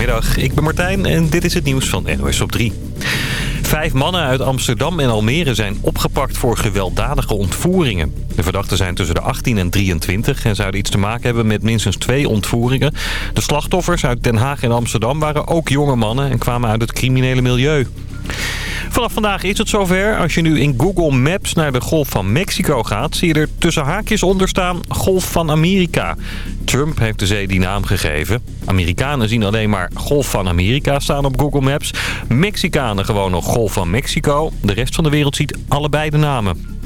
Goedemiddag, ik ben Martijn en dit is het nieuws van NOS op 3. Vijf mannen uit Amsterdam en Almere zijn opgepakt voor gewelddadige ontvoeringen. De verdachten zijn tussen de 18 en 23 en zouden iets te maken hebben met minstens twee ontvoeringen. De slachtoffers uit Den Haag en Amsterdam waren ook jonge mannen en kwamen uit het criminele milieu. Vanaf vandaag is het zover. Als je nu in Google Maps naar de Golf van Mexico gaat... zie je er tussen haakjes onder staan Golf van Amerika. Trump heeft de zee die naam gegeven. Amerikanen zien alleen maar Golf van Amerika staan op Google Maps. Mexicanen gewoon nog Golf van Mexico. De rest van de wereld ziet allebei de namen.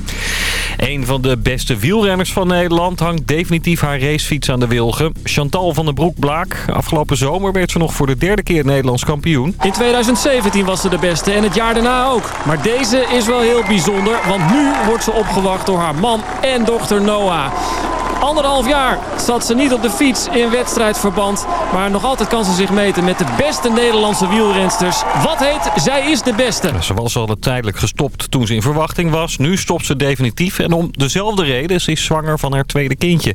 Een van de beste wielrenners van Nederland hangt definitief haar racefiets aan de wilgen. Chantal van den Broek-Blaak. Afgelopen zomer werd ze nog voor de derde keer Nederlands kampioen. In 2017 was ze de beste en het jaar daarna ook. Maar deze is wel heel bijzonder, want nu wordt ze opgewacht door haar man en dochter Noah. Anderhalf jaar zat ze niet op de fiets in wedstrijdverband. Maar nog altijd kan ze zich meten met de beste Nederlandse wielrensters. Wat heet, zij is de beste. Ze was al tijdelijk gestopt toen ze in verwachting was. Nu stopt ze definitief. En om dezelfde reden, ze is zwanger van haar tweede kindje.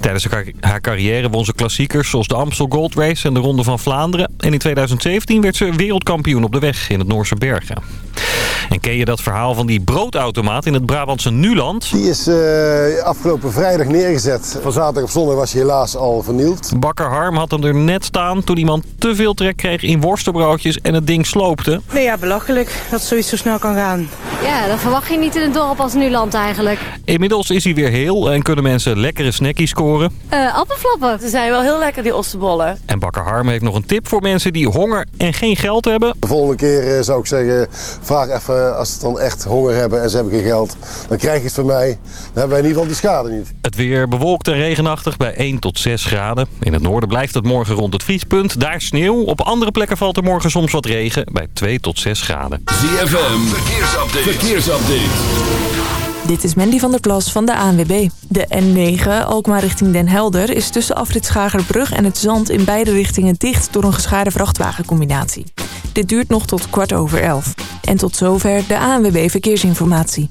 Tijdens haar carrière won ze klassiekers zoals de Amstel Gold Race en de Ronde van Vlaanderen. En in 2017 werd ze wereldkampioen op de weg in het Noorse Bergen. En ken je dat verhaal van die broodautomaat in het Brabantse Nuland? Die is uh, afgelopen vrijdag neergezet. Van zaterdag op zondag was hij helaas al vernield. Bakker Harm had hem er net staan toen iemand te veel trek kreeg in worstenbroodjes en het ding sloopte. Nee ja, belachelijk dat zoiets zo snel kan gaan. Ja, dat verwacht je niet in een dorp als Nuland eigenlijk. Inmiddels is hij weer heel en kunnen mensen lekkere snackies scoren. Uh, appelflappen. Ze zijn wel heel lekker, die ossenbollen. En Bakker Harm heeft nog een tip voor mensen die honger en geen geld hebben. De volgende keer uh, zou ik zeggen, vraag even als ze dan echt honger hebben en ze hebben geen geld. Dan krijg je het van mij. Dan hebben wij in ieder geval die schade niet. Het weer bewolkt en regenachtig bij 1 tot 6 graden. In het noorden blijft het morgen rond het vriespunt. Daar sneeuw. Op andere plekken valt er morgen soms wat regen bij 2 tot 6 graden. ZFM, verkeersupdate. verkeersupdate. Dit is Mandy van der Plas van de ANWB. De N9, Alkmaar richting Den Helder, is tussen afrit Schagerbrug en het Zand in beide richtingen dicht door een geschaarde vrachtwagencombinatie. Dit duurt nog tot kwart over elf. En tot zover de ANWB Verkeersinformatie.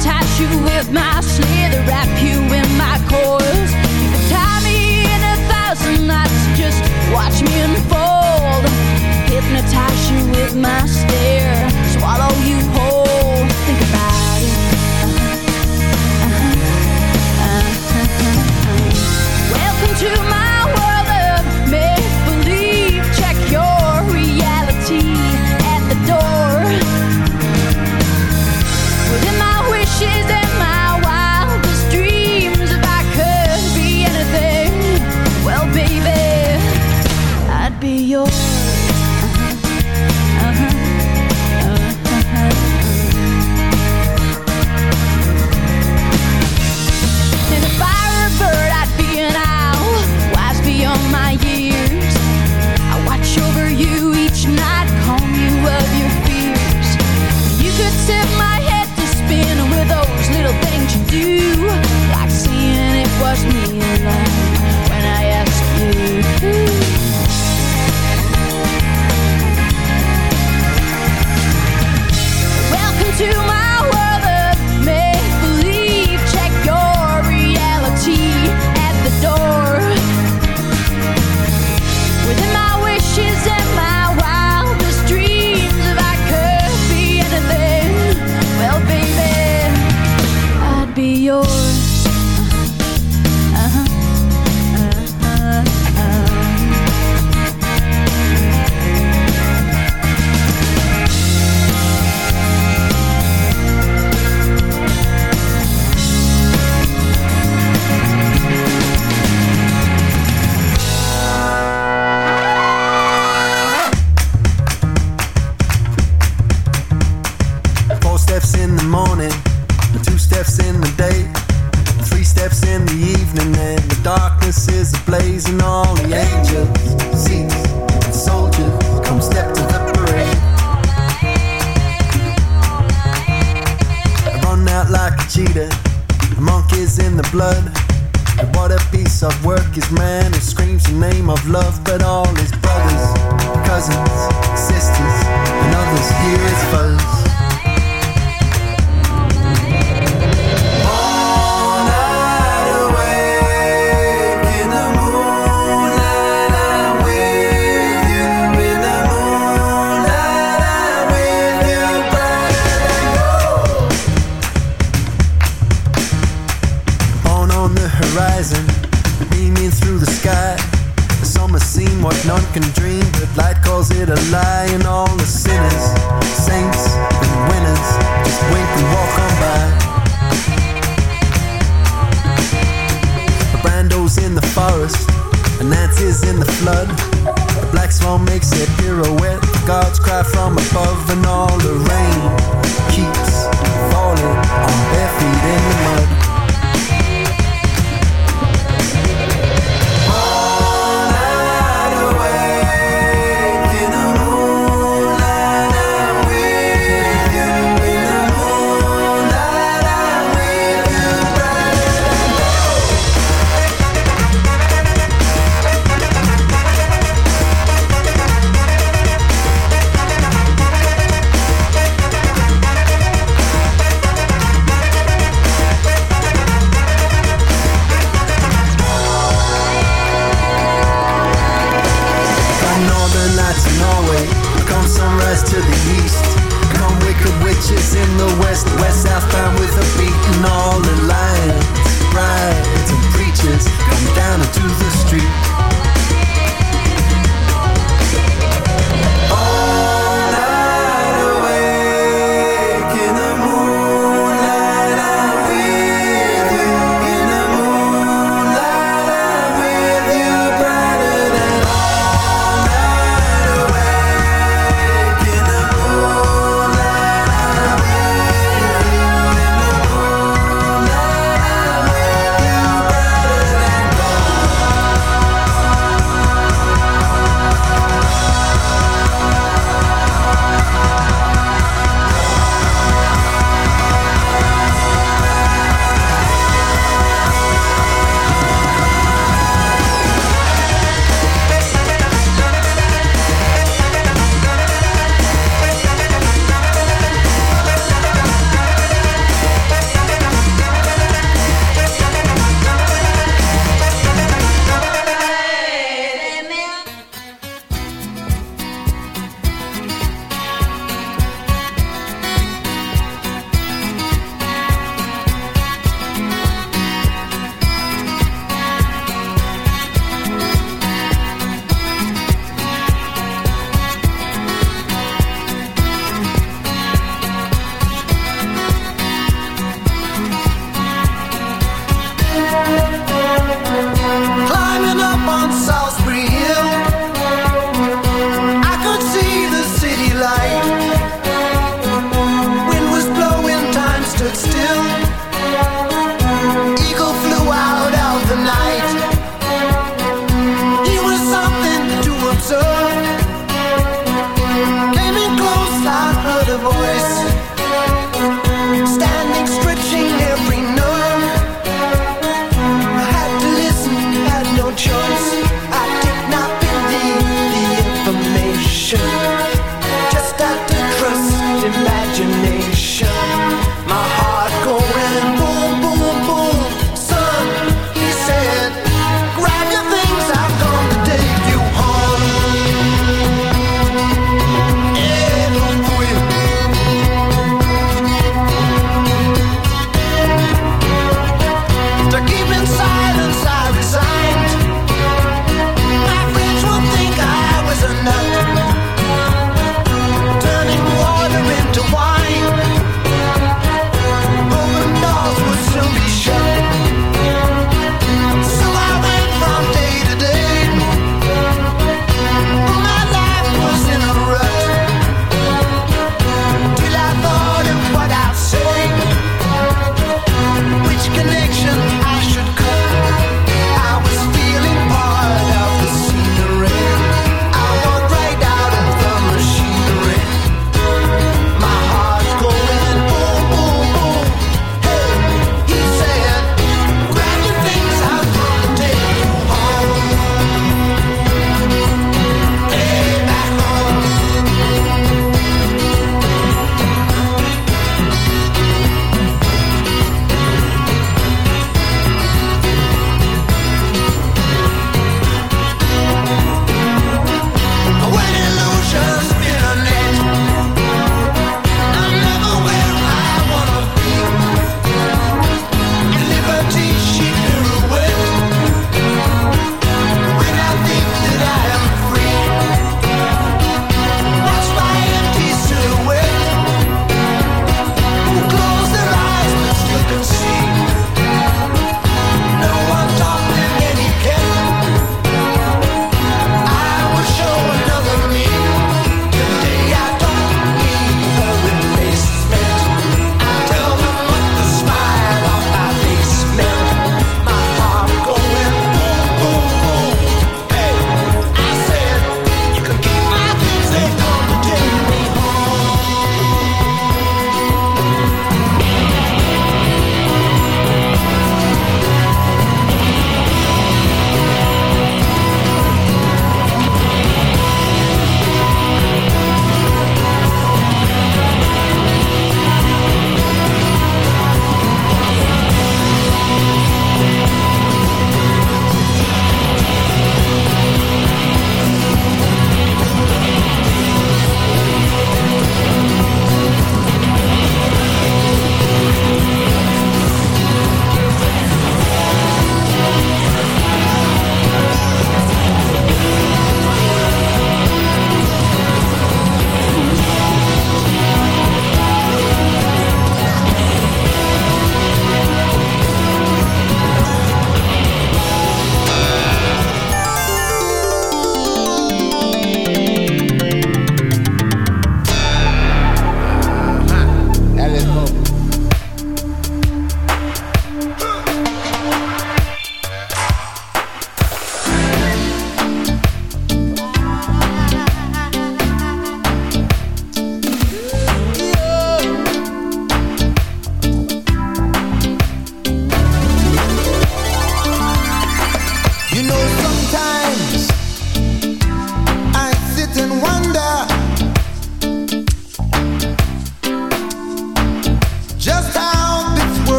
Entice you with my slither, wrap you in my coils. Tie me in a thousand knots, just watch me unfold. Hypnotize you with my stare, swallow you whole. Think about it. Uh -huh, uh -huh, uh -huh, Welcome to my your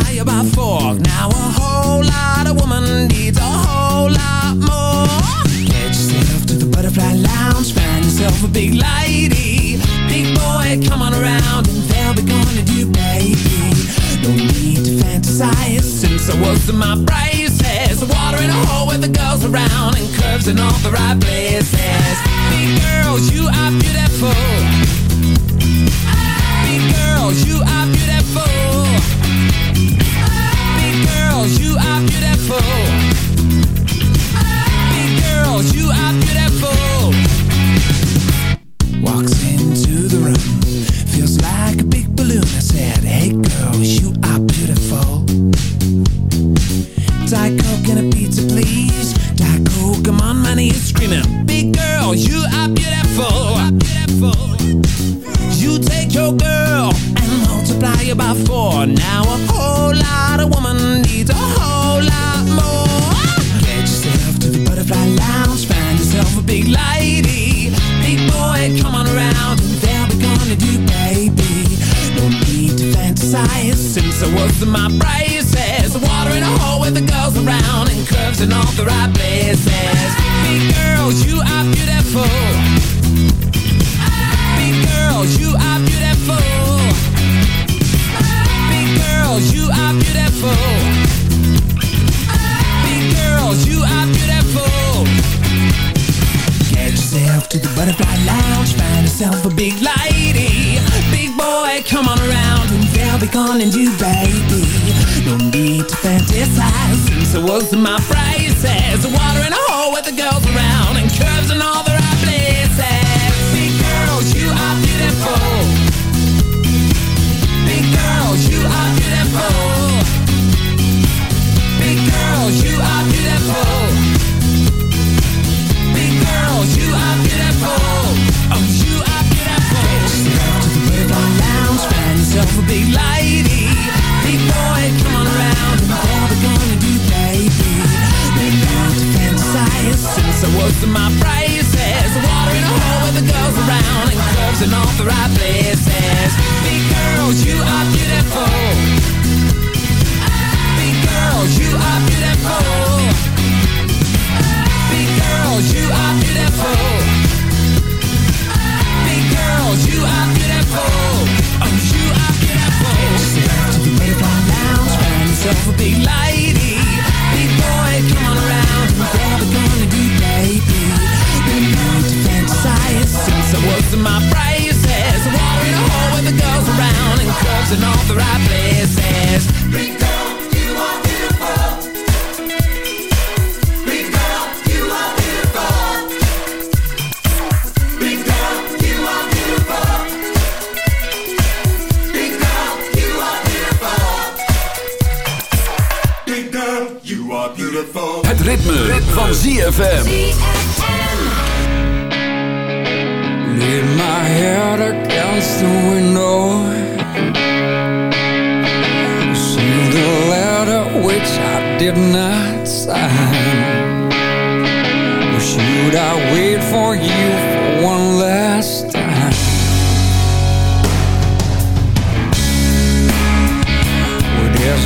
fly by fork. Now a whole lot of woman needs a whole lot more. Get yourself to the butterfly lounge, find yourself a big lady. Big boy, come on around and they'll be going to do baby. No need to fantasize since I was in my braces. Water in a hole with the girls around and curves in all the right places. Big girls, you are beautiful. Big girls, you are beautiful.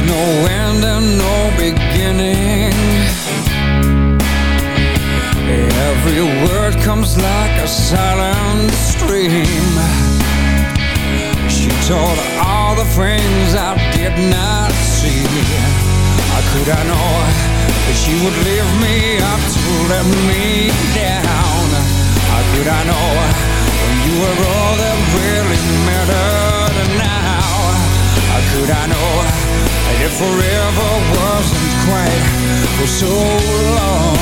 No end and no beginning Every word comes like a silent stream She told all the things I did not see How could I know that she would leave me up to let me down? How could I know that you were all that really mattered? Should I know that it forever wasn't quite for so long?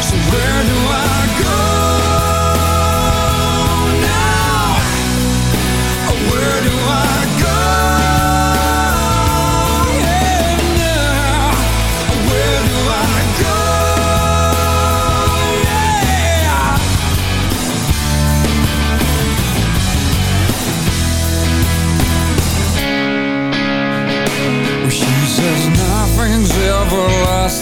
So where do I go?